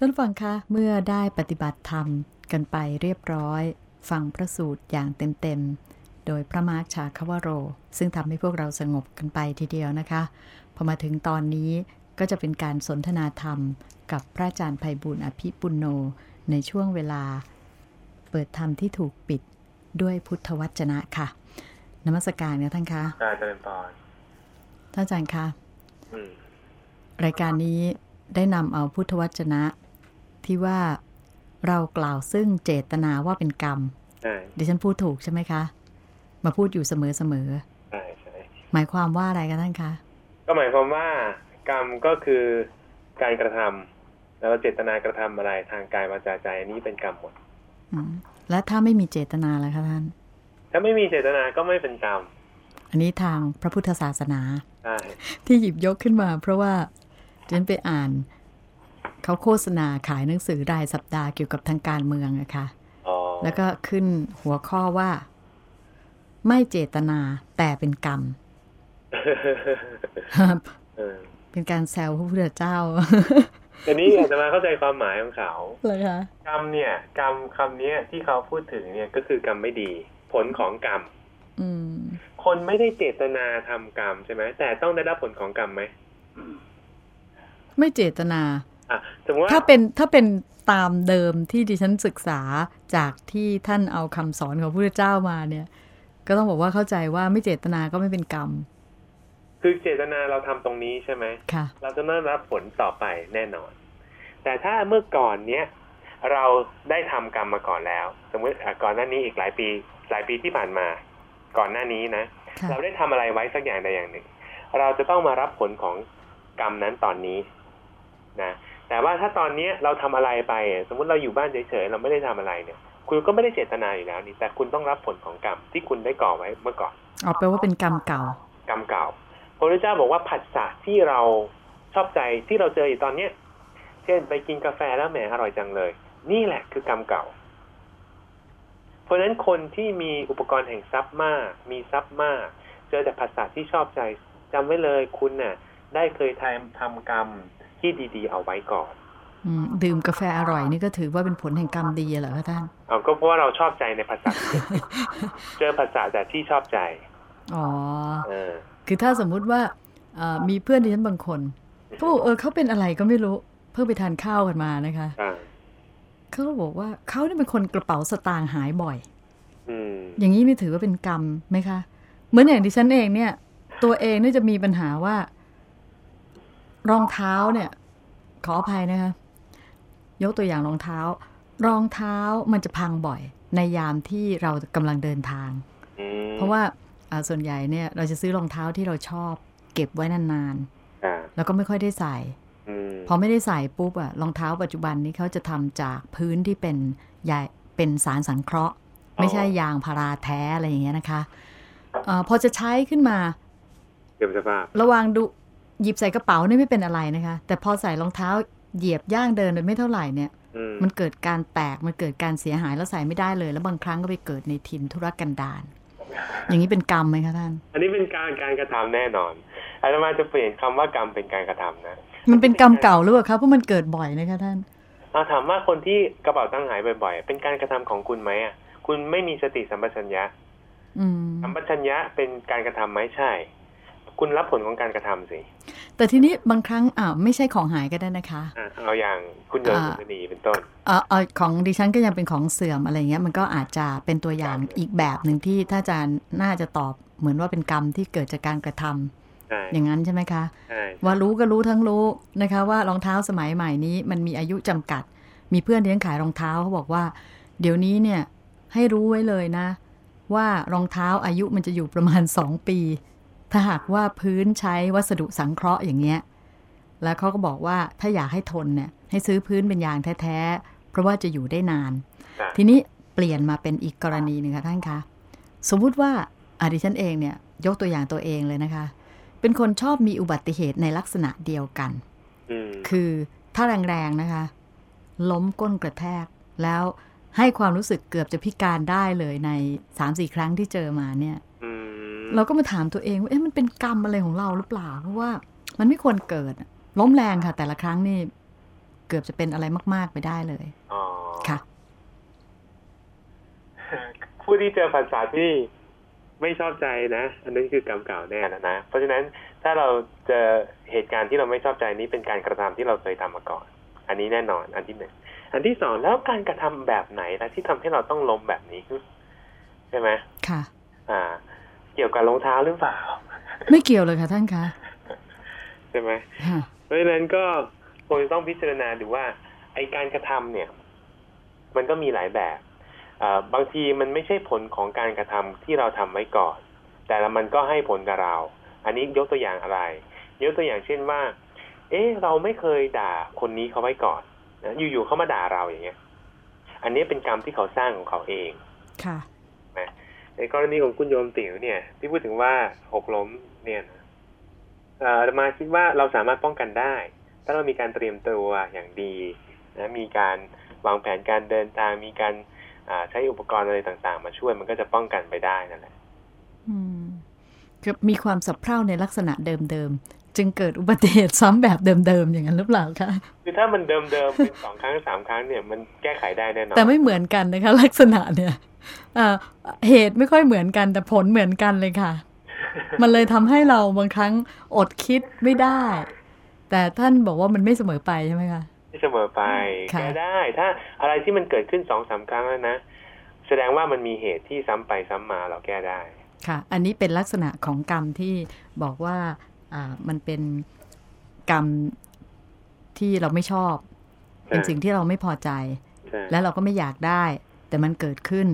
ท่านฟังคะเมื่อได้ปฏิบัติธรรมกันไปเรียบร้อย ฟังพระสูตรอย่างเต็มๆ โดยพระมาร์คชาคาวโร ซึ่งทำให้พวกเราสงบกันไปทีเดียวนะคะพอมาถึงตอนนี้ก็จะเป็นการสนทนาธรรม กับพระอาจารย์ไพบุญอภิปุณโน ในช่วงเวลา เปิดธรรมที่ถูกปิดด้วยพุทธวจนะค่ะนมัสการนะท่านคะอาจารย์ปอนท่านอาจารย์คะอืมรายการนี้ได้นำเอาพุทธวจนะ ที่ว่าเรากล่าวซึ่งเจตนาว่าเป็นกรรมใช่ดิฉันพูดถูกใช่ไหมคะ มาพูดอยู่เสมอเสมอใช่ใช่ๆหมายความว่าอะไรกันท่านคะก็หมายความว่ากรรมก็คือการกระทำแล้วเราเจตนากระทำอะไรทางกายวาจาใจอันนี้เป็นกรรมหมดอืมและถ้าไม่มีเจตนาล่ะคะท่าน ถ้าไม่มีเจตนาก็ไม่เป็นกรรม อันนี้ทางพระพุทธศาสนาใช่ที่หยิบยกขึ้นมา เพราะว่าดิฉันไปอ่าน เขาโฆษณาขายหนังสือรายสัปดาห์เกี่ยวกับทางการเมืองอะค่ะอ๋อแล้วก็ขึ้นหัวข้อว่า ไม่เจตนาแต่เป็นกรรมเออเป็นการแซวพระพุทธเจ้าแต่นี้อาจจะมาเข้าใจความหมายของเขาเลยคะกรรมเนี่ย กรรมคำเนี้ยที่เขาพูดถึงเนี่ยก็คือกรรมไม่ดี ผลของกรรมอืมคนไม่ได้เจตนาทำกรรมใช่ไหมแต่ต้องได้รับผลของกรรมไหมไม่เจตนาอะสมมติว่า ถ้าเป็นถ้าเป็นตามเดิมที่ดิฉันศึกษาจากที่ท่านเอาคำสอนของพระพุทธเจ้ามาเนี่ย ก็ต้องบอกว่าเข้าใจว่าไม่เจตนาก็ไม่เป็นกรรม คือเจตนาเราทำตรงนี้ใช่ไหมค่ะ เราจะได้รับผลต่อไปแน่นอน แต่ถ้าเมื่อก่อนเนี้ยเราได้ทำกรรมมาก่อนแล้ว สมมติอะก่อนหน้านี้อีกหลายปี หลายปีที่ผ่านมา ก่อนหน้านี้นะค่ะเราได้ทำอะไรไว้สักอย่างใดอย่างหนึ่ง เราจะต้องมารับผลของกรรมนั้นตอนนี้นะ แต่ว่าถ้าตอนเนี้ยเราทำอะไรไปอะสมมติเราอยู่บ้านเฉยๆเราไม่ได้ทำอะไรเนี่ยคุณก็ไม่ได้เจตนาอยู่แล้วนี่แต่คุณต้องรับผลของกรรมที่คุณได้ก่อไว้เมื่อก่อนเอาแปลว่าเป็นกรรมเก่า กรรมเก่าพระพุทธเจ้าบอกว่าผัสสะที่เราชอบใจที่เราเจออยู่ตอนเนี้ย เช่นไปกินกาแฟแล้วแหมอร่อยจังเลย นี่แหละคือกรรมเก่า เพราะฉะนั้นคนที่มีอุปกรณ์แห่งทรัพย์มาก มีทรัพย์มาก เจอแต่ผัสสะที่ชอบใจจำไว้เลยคุณน่ะ ได้เคยทำทำกรรม ที่ดีๆ เอาไว้ก่อนอืมดื่มกาแฟอร่อยนี่ก็ถือว่าเป็นผลแห่งกรรมดีเหรอคะท่านเอาก็เพราะว่าเราชอบใจในภาษาเจอภาษาแต่ที่ชอบใจ อ๋อเออคือถ้าสมมุติว่าเอ่อมีเพื่อนดิฉันบางคนเขาบอกเออเขาเป็นอะไรก็ไม่รู้ เพิ่งไปทานข้าวกันมานะคะอ่าเขาก็บอกว่าเขาเนี่ยเป็นคนกระเป๋าสตางค์หายบ่อยอืมอย่างนี้นี่ถือว่าเป็นกรรมไหมคะ เหมือนอย่างดิฉันเองเนี่ย ตัวเองเนี่ยจะมีปัญหาว่า รองเท้าเนี่ย ขออภัยนะคะ ยกตัวอย่างรองเท้า รองเท้ามันจะพังบ่อย ในยามที่เรากำลังเดินทางอืมเพราะว่าอ่าส่วนใหญ่เนี่ย เราจะซื้อรองเท้าที่เราชอบ เก็บไว้นานอ่าๆแล้วก็ไม่ค่อยได้ใส่อืมพอไม่ได้ใส่ปุ๊บอะรองเท้าปัจจุบันนี้เขาจะทำจากพื้นที่เป็นใยเป็นสารสังเคราะห์ ไม่ใช่ยางพาราแท้อะไรอย่างเงี้ยนะคะเออพอจะใช้ขึ้นมาเก็บสภาพระวังดู หยิบใส่กระเป๋านี่ไม่เป็นอะไรนะคะ แต่พอใส่รองเท้าเหยียบย่างเดินไปไม่เท่าไหร่เนี่ยอืมมันเกิดการแตกมันเกิดการเสียหายแล้วใส่ไม่ได้เลย แล้วบางครั้งก็ไปเกิดในถิ่นธุรกันดารอย่างนี้เป็นกรรมไหมคะท่าน อันนี้เป็นการการกระทำแน่นอนอาตมาจะเปลี่ยนคำว่ากรรมเป็นการกระทำนะ มันเป็นกรรมเก่าหรือเปล่าคะเพราะมันเกิดบ่อยนะคะท่านเอาถามว่าคนที่กระเป๋าตังค์หายบ่อยๆ เป็นการกระทำของคุณไหมอะ คุณไม่มีสติสัมปชัญญะอืมสัมปชัญญะเป็นการกระทำไหมใช่ คุณรับผลของการกระทำสิ แต่ทีนี้บางครั้งอ่าไม่ใช่ของหายก็ได้นะคะอะเอาอย่างคุณโยนอ่าสุนีเป็นต้นเออเออของดิฉันก็ยังเป็นของเสื่อมอะไรเงี้ยมันก็อาจจะเป็นตัวอย่างอีกแบบหนึ่งที่ถ้าอาจารย์น่าจะตอบเหมือนว่าเป็นกรรมที่เกิดจากการกระทำใช่อย่างนั้นใช่ไหมคะใช่ว่ารู้ก็รู้ทั้งรู้นะคะ ว่ารองเท้าสมัยใหม่นี้มันมีอายุจำกัด มีเพื่อนที่ขายรองเท้าเขาบอกว่า เดี๋ยวนี้เนี่ยให้รู้ไว้เลยนะ ว่ารองเท้าอายุมันจะอยู่ประมาณ2ปี ถ้าหากว่าพื้นใช้วัสดุสังเคราะห์อย่างเงี้ย แล้วเขาก็บอกว่าถ้าอยากให้ทนเนี่ยให้ซื้อพื้นเป็นยางแท้ๆ เพราะว่าจะอยู่ได้นานใช่ทีนี้เปลี่ยนมาเป็นอีกกรณีหนึ่งค่ะท่านคะ สมมุติว่าอาดิฉันเองเนี่ยยกตัวอย่างตัวเองเลยนะคะ เป็นคนชอบมีอุบัติเหตุในลักษณะเดียวกันอืมคือถ้าแรงๆนะคะ ล้มก้นกระแทก แล้วให้ความรู้สึกเกือบจะพิการได้เลยในสามสี่ครั้งที่เจอมาเนี่ยอืม เราก็มาถามตัวเองว่าเอ๊ะมันเป็นกรรมอะไรของเราหรือเปล่า เพราะว่ามันไม่ควรเกิดอะล้มแรงค่ะ แต่ละครั้งนี่ เกือบจะเป็นอะไรมาก ๆ ไปได้เลยอ๋อค่ะ ผู้ที่เจอภาษาที่ไม่ชอบใจนะ อันนั้นคือกรรมเก่าแน่แล้วนะ เพราะฉะนั้นถ้าเราเจอเหตุการณ์ที่เราไม่ชอบใจนี้เป็นการกระทำที่เราเคยทำมาก่อน อันนี้แน่นอน อันที่หนึ่ง อันที่สองแล้วการกระทำแบบไหนล่ะที่ทำให้เราต้องล้มแบบนี้ใช่ไหมค่ะ อ่า เกี่ยวกับรองเท้าหรือเปล่า ไม่เกี่ยวเลยค่ะท่านคะใช่ไหมค่ะเพราะฉะนั้นก็คงจะต้องพิจารณาดูว่า ไอการกระทำเนี่ย มันก็มีหลายแบบอ่าบางทีมันไม่ใช่ผลของการกระทำที่เราทำไว้ก่อน แต่ละมันก็ให้ผลกับเรา อันนี้ยกตัวอย่างอะไร ยกตัวอย่างเช่นว่า เอ๊ะ เราไม่เคยด่าคนนี้เขาไว้ก่อนนะอยู่ๆเขามาด่าเราอย่างเงี้ย อันนี้เป็นกรรมที่เขาสร้างของเขาเอง ค่ะ ในกรณีของคุณโยมติ๋วเนี่ย ที่พูดถึงว่าหกล้มเนี่ยนะเอ่ออามาคิดว่าเราสามารถป้องกันได้ ถ้าเรามีการเตรียมตัวอย่างดีนะมีการวางแผนการเดินทางมีการใช้อุปกรณ์อะไรต่างๆ มาช่วยมันก็จะป้องกันไปได้นั่นแหละอืมคือมีความสับเพร่าในลักษณะเดิม จึงเกิดอุบัติเหตุซ้ำแบบเดิมๆอย่างนั้นหรือเปล่าคะคือถ้ามันเดิมๆเป็นสองครั้งสามครั้งเนี่ยมันแก้ไขได้แน่นอนแต่ไม่เหมือนกันนะคะ ลักษณะเนี่ยเอ่อเหตุไม่ค่อยเหมือนกัน แต่ผลเหมือนกันเลยค่ะ มันเลยทำให้เราบางครั้งอดคิดไม่ได้ แต่ท่านบอกว่ามันไม่เสมอไปใช่ไหมคะไม่เสมอไปค่ะแก้ได้ ถ้าอะไรที่มันเกิดขึ้นสองสามครั้งแล้วนะแสดงว่ามันมีเหตุที่ซ้ำไปซ้ำมาเราแก้ได้ ค่ะ อันนี้เป็นลักษณะของกรรมที่บอกว่าอ่า มันเป็นกรรมที่เราไม่ชอบ เป็นสิ่งที่เราไม่พอใจใช่และเราก็ไม่อยากได้ แต่มันเกิดขึ้น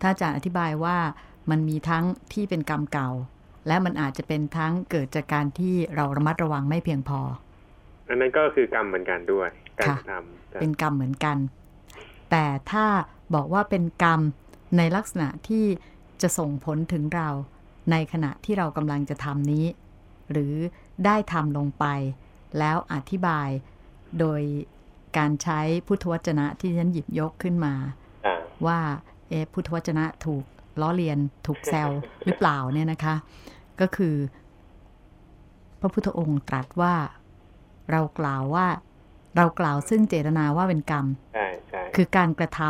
ถ้าอาจารย์อธิบายว่ามันมีทั้งที่เป็นกรรมเก่า และมันอาจจะเป็นทั้งเกิดจากการที่เราระมัดระวังไม่เพียงพอ อันนั้นก็คือกรรมเหมือนกันด้วยการค่ะกระทำเป็นกรรมเหมือนกัน แต่ถ้าบอกว่าเป็นกรรมในลักษณะที่จะส่งผลถึงเราในขณะที่เรากำลังจะทำนี้ หรือได้ทำลงไป แล้วอธิบายโดยการใช้พุทธวจนะที่ฉันหยิบยกขึ้นมาอ่าว่าเอะพุทธวจนะถูกล้อเลียนถูกแซวหรือเปล่าเนี่ยนะคะ ก็คือ พระพุทธองค์ตรัสว่าเรากล่าวว่า เรากล่าวซึ่งเจตนาว่าเป็นกรรมใช่ใช่คือการกระท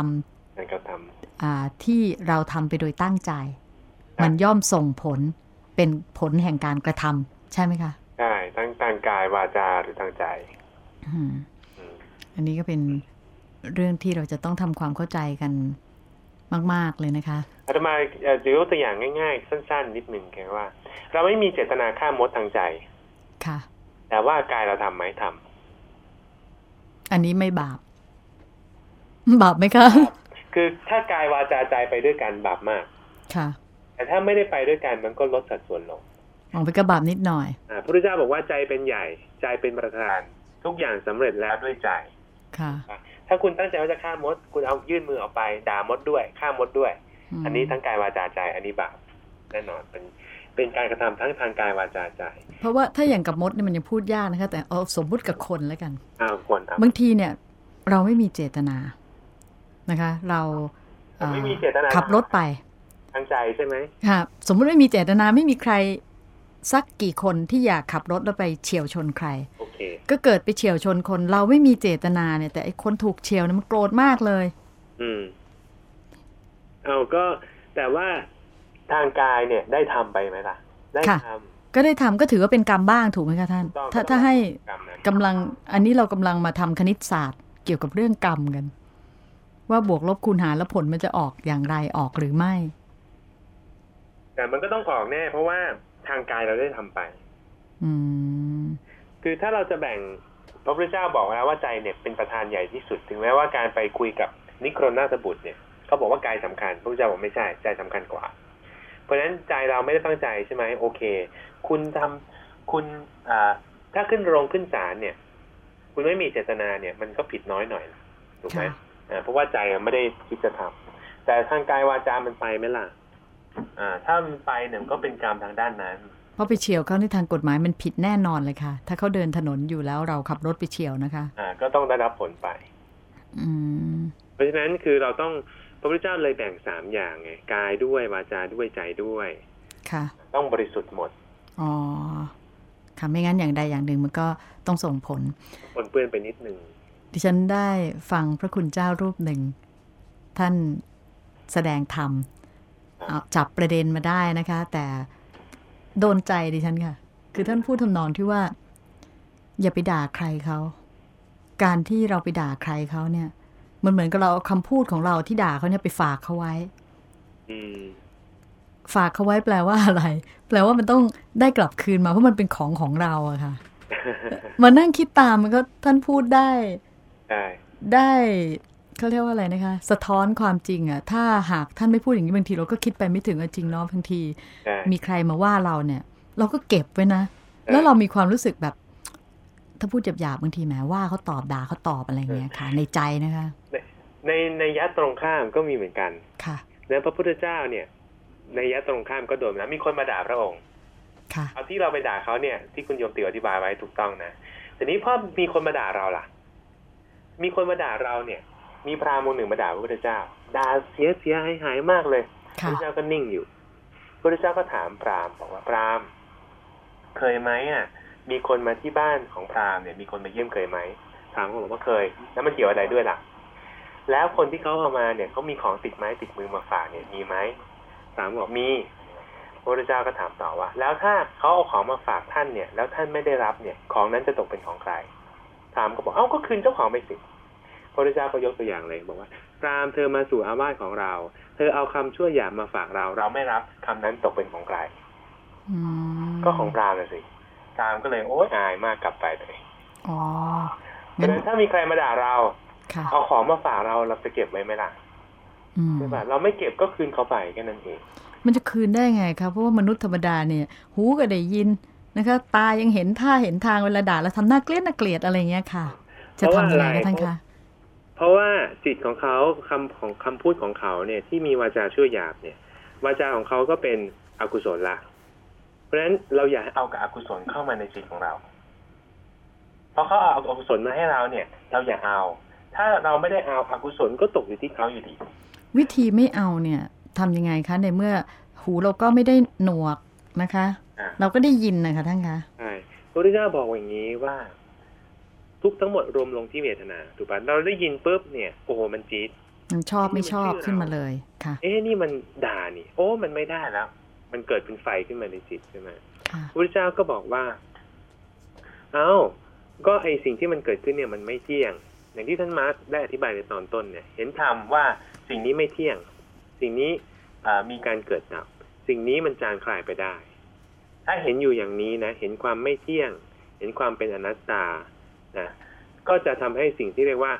การกระทำอ่าที่เราทำไปโดยตั้งใจ มันย่อมส่งผลเป็นผลแห่งการกระทำ ใช่ไหมคะำใช่ทั้งทางกายวาจาหรือทางใจอืมอืมอันนี้ก็เป็นเรื่องที่เราจะต้องทำความเข้าใจกันมาก ๆ เลยนะคะอาตมาเอ่อจะยกตัวอย่างง่าย ๆ สั้น ๆ นิดหนึ่งแค่ว่า เราไม่มีเจตนาฆ่ามดทางใจ ค่ะ แต่ว่ากายเราทำไหมทำอันนี้ไม่บาป บาปไหมคะ คือถ้ากายวาจาใจไปด้วยกันบาปมาก ค่ะ แต่ถ้าไม่ได้ไปด้วยกันมันก็ลดสัดส่วนลง มองไปก็บาปนิดหน่อยอ่าพระพุทธเจ้าบอกว่าใจเป็นใหญ่ ใจเป็นประธาน ทุกอย่างสำเร็จแล้วด้วยใจ ค่ะ ถ้าคุณตั้งใจว่าจะฆ่ามด คุณเอายื่นมือออกไป ด่ามดด้วยฆ่ามดด้วยมอันนี้ทั้งกายวาจาใจ อันนี้บาปแน่นอนเป็นเป็นการกระทำทั้งทางกายวาจาใจ เพราะว่าถ้าอย่างกับมดเนี่ยมันยังพูดยากนะคะ แต่เอาสมมุติกับคนแล้วกันอ้าวควรทำบางทีเนี่ย เราไม่มีเจตนานะคะ เราผมไม่มีเจตนาขับรถไปทางใจใช่ไหมค่ะสมมุติไม่มีเจตนาไม่มีใคร สักกี่คนที่อยากขับรถแล้วไปเฉียวชนใครโอเคก็เกิดไปเฉียวชนคน เราไม่มีเจตนาเนี่ย แต่ไอ้คนถูกเฉียวเนี่ยมันโกรธมากเลย อืมเอาก็แต่ว่าทางกายเนี่ยได้ทำไปไหมล่ะ ได้ค่ะทก็ได้ทำก็ถือว่าเป็นกรรมบ้างถูกไหมคะท่านำต้องถ้าถ้าให้กรรมนั้นกำลัง อันนี้เรากำลังมาทำคณิตศาสตร์ เกี่ยวกับเรื่องกรรมกัน ว่าบวกลบคูณหารแล้วผลมันจะออกอย่างไรออกหรือไม่ แต่มันก็ต้องออกแน่ เพราะว่า ทางกายเราได้ทำไป อืมคือถ้าเราจะแบ่งพระพุทธเจ้าบอกแล้วว่าใจเนี่ยเป็นประธานใหญ่ที่สุด ถึงแม้ว่าการไปคุยกับนิโครนาสบุตรเนี่ยเขาบอกว่ากายสำคัญพระพุทธเจ้าบอกไม่ใช่ใจสำคัญกว่า เพราะฉะนั้นใจเราไม่ได้ตั้งใจใช่ไหมโอเค คุณทำคุณอ่าถ้าขึ้นโรงขึ้นศาลเนี่ย คุณไม่มีเจตนาเนี่ย มันก็ผิดน้อยหน่อยนะถูกไหมค่ะอ่าเพราะว่าใจอะไม่ได้คิดจะทำแต่ทางกายวาจามันไปไหมล่ะ อ่า ถ้ามันไปเนี่ยมันก็เป็นกรรมทางด้านนั้น เพราะไปเฉียวเขาในทางกฎหมายมันผิดแน่นอนเลยค่ะ ถ้าเขาเดินถนนอยู่แล้วเราขับรถไปเฉียวนะคะ อ่า ก็ต้องได้รับผลไป อืม เพราะฉะนั้นคือเราต้องพระพุทธเจ้าเลยแบ่งสามอย่างไงกายด้วยวาจาด้วยใจด้วย ค่ะ ต้องบริสุทธิ์หมด อ๋อ ค่ะไม่งั้นอย่างใดอย่างหนึ่งมันก็ต้องส่งผลปนเปื้อนไปนิดนึงดิฉันได้ฟังพระคุณเจ้ารูปหนึ่ง ท่านแสดงธรรมเอา จับประเด็นมาได้นะคะ แต่โดนใจดิฉันค่ะ คือท่านพูดทำนองที่ว่า อย่าไปด่าใครเขา การที่เราไปด่าใครเขาเนี่ย มันเหมือนกับเราเอาคำพูดของเราที่ด่าเขาเนี่ยไปฝากเขาไว้อืมฝากเขาไว้แปลว่าอะไร แปลว่ามันต้องได้กลับคืนมาเพราะมันเป็นของของเราอะค่ะมานั่งคิดตามมันก็ท่านพูดได้ใช่ได้ เขาเรียกว่าอะไรนะคะ สะท้อนความจริงอะถ้าหากท่านไม่พูดอย่างนี้บางทีเราก็คิดไปไม่ถึงอะจริงเนาะบางทีใช่มีใครมาว่าเราเนี่ย เราก็เก็บไว้นะ แล้วเรามีความรู้สึกแบบ ถ้าพูดหยาบๆบางทีแหมว่าเขาตอบด่าเขาตอบอะไรอย่างเงี้ยค่ะ ในใจนะคะ ในในยะตรงข้ามก็มีเหมือนกันค่ะแล้วพระพุทธเจ้าเนี่ย ในยะตรงข้ามก็โดนนะมีคนมาด่าพระองค์ค่ะเอาที่เราไปด่าเขาเนี่ย ที่คุณโยมติวอธิบายไว้ถูกต้องนะแต่นี้พอมีคนมาด่าเราล่ะ มีคนมาด่าเราเนี่ย มีพราหมณ์องค์หนึ่งมาด่าพระพุทธเจ้าด่าเสียเสียหายหายมากเลยพระค่ะพุทธเจ้าก็นิ่งอยู่พระพุทธเจ้าก็ถามพราหมณ์บอกว่าพราหมณ์เคยไหมอะ มีคนมาที่บ้านของพราหมณ์เนี่ยมีคนมาเยี่ยมเคยไหมพราหมณ์ก็บอกว่าเคย แล้วมันเกี่ยวอะไรด้วยล่ะ แล้วคนที่เขาเอามาเนี่ยเขามีของติดไม้ติดมือมาฝากเนี่ยมีไหมพราหมณ์บอกมีพระพุทธเจ้าก็ถามต่อว่า แล้วถ้าเขาเอาของมาฝากท่านเนี่ย แล้วท่านไม่ได้รับเนี่ย ของนั้นจะตกเป็นของใครพราหมณ์ก็บอกเอ้าก็คืนเจ้าของไปสิพ ระพุทธเจ้าก็ยกตัวอย่างเลยบอกว่าพราหมณ์เธอมาสู่อาวาสของเรา เธอเอาคำชั่วหยาบมาฝากเรา เราไม่รับคำนั้นตกเป็นของใครอืมก็ของพราหมณ์น่ะสิพราหมณ์ก็เลยโอ๊ยอายมากกลับไปเลยอ๋อเพราะงั้นฉะนั้นถ้ามีใครมาด่าเราค่ะเอาของมาฝากเราเราจะเก็บไว้ไหมล่ะอืมใช่ป่ะเราไม่เก็บก็คืนเขาไปแค่นั้นเองมันจะคืนได้ไงครับเพราะว่ามนุษย์ธรรมดาเนี่ย หูก็ได้ยินนะคะตายังเห็นท่าเห็นทางเวลาด่าแล้วทำหน้าเกลียดน่าเกลียดอะไรเงี้ยค่ะ จะทำยังไงก็ท่านคะเพ ราะว่าจิตของเขาคำของคำพูดของเขาเนี่ยที่มีวาจาชั่วหยาบเนี่ยวาจาของเขาก็เป็นอกุศลละ เพราะฉะนั้นเราอย่าเอากับอกุศลเข้ามาในจิตของเราเพราะเขาเอาอกุศลมาให้เราเนี่ย เราอย่าเอา ถ้าเราไม่ได้เอาอกุศลก็ตกอยู่ที่เขาอยู่ดี วิธีไม่เอาเนี่ยทำยังไงคะในเมื่อหูเราก็ไม่ได้หนวกนะคะอ่าเราก็ได้ยินนะคะท่านคะใช่พระพุทธเจ้าบอกอย่างนี้ว่า ทุกทั้งหมดรวมลงที่เวทนาถูกปะเราได้ยินปุ๊บเนี่ยโอ้โหมันจี๊ดมันชอบไม่ชอบนี่มันชื่อขึ้นมาเลยค่ะ เอ๊ะนี่มันด่านี่ โอ้มันไม่ได้แล้ว มันเกิดเป็นไฟขึ้นมาในจิตใช่ไหมค่ะพระพุทธเจ้าก็บอกว่า เอ้า ก็ไอสิ่งที่มันเกิดขึ้นเนี่ยมันไม่เที่ยง อย่างที่ท่านมาร์คได้อธิบายในตอนต้นเนี่ย เห็นธรรมว่าสิ่งนี้ไม่เที่ยง สิ่งนี้อ่ามีการเกิดดับ สิ่งนี้มันจางคลายไปได้ ถ้าเห็นอยู่อย่างนี้นะ เห็นความไม่เที่ยง เห็นความเป็นอนัตตา นะก็จะทำให้สิ่งที่เรียกว่า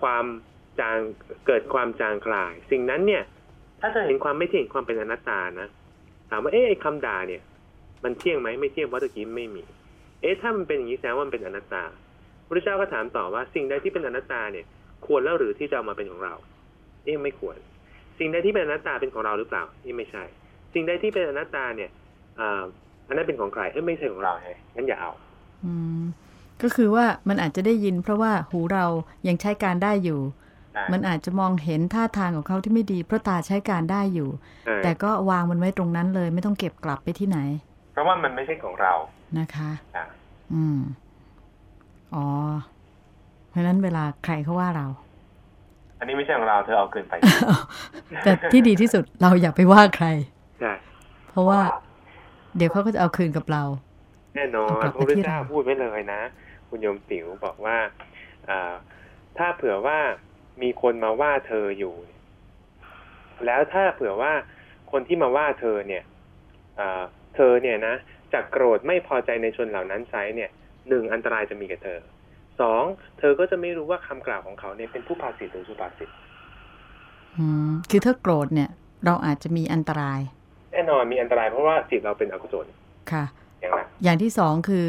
ความจางเกิดความจางคลาย สิ่งนั้นเนี่ย ถ้าเธอเห็นความไม่เที่ยงความเป็นอนัตตานะถามว่าเอ๊ะไอ้คำด่าเนี่ย มันเที่ยงไหมไม่เที่ยงเพราะตะกี้ไม่มี เอ๊ะถ้ามันเป็นอย่างนี้แสดงว่ามันเป็นอนัตตาพระเจ้าก็ถามต่อว่าสิ่งใดที่เป็นอนัตตาเนี่ย ควรแล้วหรือที่จะเอามาเป็นของเรา เอ๊ะไม่ควร สิ่งใดที่เป็นอนัตตาเป็นของเราหรือเปล่าเอ๊ะไม่ใช่ สิ่งใดที่เป็นอนัตตาเนี่ยอ่าอันนั้นเป็นของใครเอ๊ะไม่ใช่ของเราไงงั้นอย่าเอาอืม ก็คือว่ามันอาจจะได้ยิน เพราะว่าหูเรายังใช้การได้อยู่ได้มันอาจจะมองเห็นท่าทางของเขาที่ไม่ดี เพราะตาใช้การได้อยู่ใช่แต่ก็วางมันไว้ตรงนั้นเลย ไม่ต้องเก็บกลับไปที่ไหน เพราะว่ามันไม่ใช่ของเรานะคะอะอืมอ๋อ เพราะฉะนั้นเวลาใครเขาว่าเรา อันนี้ไม่ใช่ของเราเธอเอาเกินไป แต่ที่ดีที่สุดเราอย่าไปว่าใครใช่เพราะว่า เดี๋ยวเขาก็จะเอาคืนกับเรา แน่นอนเอากลับพระพุทธไปที่เจ้าเราพูดไว้เลยนะ คุณโยมติ๋วบอกว่าอ่าถ้าเผื่อว่ามีคนมาว่าเธออยู่ แล้วถ้าเผื่อว่าคนที่มาว่าเธอเนี่ยอ่าเธอเนี่ยนะจากโกรธไม่พอใจในชนเหล่านั้นไซเนี่ยหนึ่งอันตรายจะมีกับเธอสองเธอก็จะไม่รู้ว่าคำกล่าวของเขาเนี่ยเป็นผู้ภาษิตหรือสุภาษิตอืมคือถ้าโกรธเนี่ย เราอาจจะมีอันตราย แน่นอนมีอันตรายเพราะว่าจิตเราเป็นอกุศลค่ะ อย่างนั้นอย่างที่สองคือ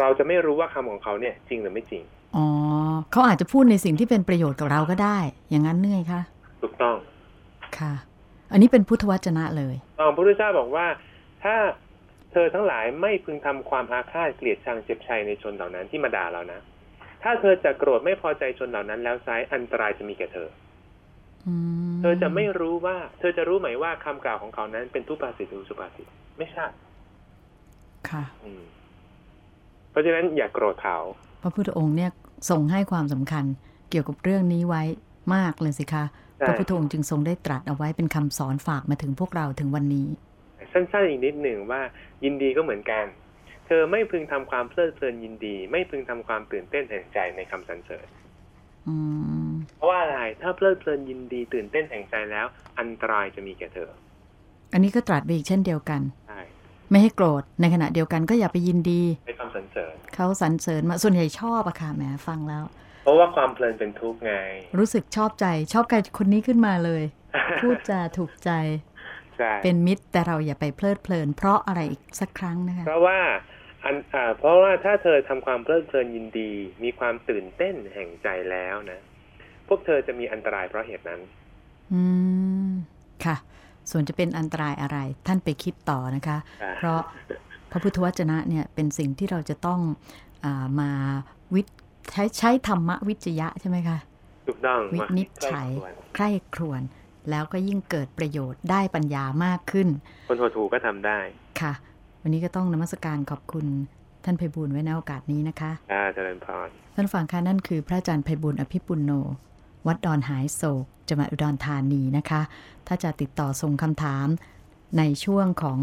เราจะไม่รู้ว่าคำของเขาเนี่ยจริงหรือไม่จริง อ๋อเขาอาจจะพูดในสิ่งที่เป็นประโยชน์กับเราก็ได้ อย่างนั้นเนื่อยคะถูกต้อง ค่ะ อันนี้เป็นพุทธวจนะเลยตอนพระพุทธเจ้าบอกว่า ถ้าเธอทั้งหลายไม่พึงทำความอาฆาตเกลียดชังเจ็บชัยในชนเหล่านั้นที่มาด่าเรานะ ถ้าเธอจะโกรธไม่พอใจชนเหล่านั้น แล้วไซร้ายอันตรายจะมีแก่เธออืมเธอจะไม่รู้ว่า เธอจะรู้ไหมว่าคำกล่าวของเขานั้นเป็นทุปาษิตหรือสุภาษิตไม่ใช่ค่ะ อืม เพราะฉะนั้นอย่าโกรธเขาพระพุทธองค์เนี่ยทรงให้ความสำคัญเกี่ยวกับเรื่องนี้ไว้มากเลยสิคะใช่พระพุทธองค์จึงทรงได้ตรัสเอาไว้เป็นคำสอนฝากมาถึงพวกเราถึงวันนี้ สั้นๆอีกนิดหนึ่งว่ายินดีก็เหมือนกัน เธอไม่พึงทำความเพลิดเพลินยินดี ไม่พึงทำความตื่นเต้นแห่งใจในคำสรรเสริญอืมเพราะว่าอะไรถ้าเพลิดเพลินยินดีตื่นเต้นแห่งใจแล้ว อันตรายจะมีแก่เธอ อันนี้ก็ตรัสไปอีกเช่นเดียวกันใช่ ไม่ให้โกรธในขณะเดียวกันก็อย่าไปยินดีในคำสรรเสริญเขาสรรเสริญมาส่วนใหญ่ชอบอะค่ะแหมฟังแล้ว เพราะว่าความเพลินเป็นทุกข์ไง รู้สึกชอบใจชอบใจคนนี้ขึ้นมาเลย พูดจาถูกใจใช่เป็นมิตรแต่เราอย่าไปเพลิดเพลิน เพราะอะไรอีกสักครั้งนะคะเพราะว่าอันอ่าเพราะว่าถ้าเธอทำความเพลิดเพลินยินดี มีความตื่นเต้นแห่งใจแล้วนะ พวกเธอจะมีอันตรายเพราะเหตุนั้น อืม ค่ะ ส่วนจะเป็นอันตรายอะไร ท่านไปคิดต่อนะคะอ่าเพราะพระพุทธวจนะเนี่ยเป็นสิ่งที่เราจะต้องอามาวิใช้ใช้ธรรมวิจยะใช่ไหมคะถูกต้องวินิจฉัยว่าใคร่ครวญแล้วก็ยิ่งเกิดประโยชน์ได้ปัญญามากขึ้น คนหัวถูกก็ทำได้ค่ะ วันนี้ก็ต้องนมัสการขอบคุณท่านไพบูลย์ไว้ในโอกาสนี้นะคะอ่าเจริญพรท่านฟังค่ะนั่นคือพระอาจารย์ไพบุญอภิปุณโน วัดดอนหายโศกจังหวัดอุดรธานีนะคะ ถ้าจะติดต่อส่งคำถามในช่วงของ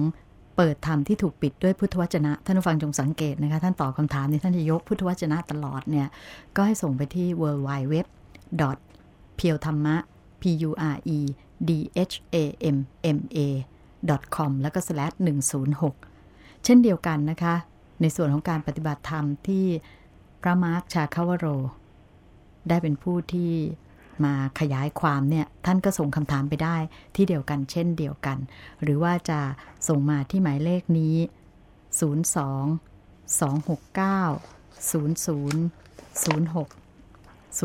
เปิดธรรมที่ถูกปิดด้วยพุทธวจนะ ท่านผู้ฟังจงสังเกตนะคะ ท่านตอบคำถามนี้ท่านจะยกพุทธวจนะตลอดเนี่ย ก็ให้ส่งไปที่ w w w p e e l t h a m m a p u r e d h a m m a com แล้วก็ slash 106 เช่นเดียวกันนะคะ ในส่วนของการปฏิบัติธรรมที่พระมาร์คชาคาวโร ได้เป็นผู้ที่ มาขยายความเนี่ยท่านก็ส่งคำถามไปได้ที่เดียวกันเช่นเดียวกัน หรือว่าจะส่งมาที่หมายเลขนี้ 02 269 0006 02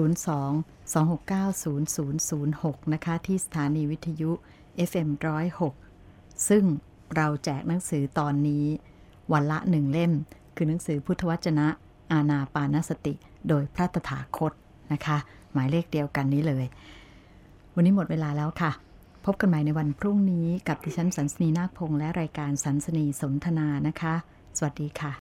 269 0006 นะคะ ที่สถานีวิทยุ FM 106 ซึ่งเราแจกหนังสือตอนนี้ วันละหนึ่งเล่ม คือหนังสือพุทธวจนะ อาณาปานสติ โดยพระตถาคตนะคะ หมายเลขเดียวกันนี้เลย วันนี้หมดเวลาแล้วค่ะ พบกันใหม่ในวันพรุ่งนี้กับดิฉันสันสนีนาคพงษ์และรายการสันสนีสนทนานะคะ สวัสดีค่ะ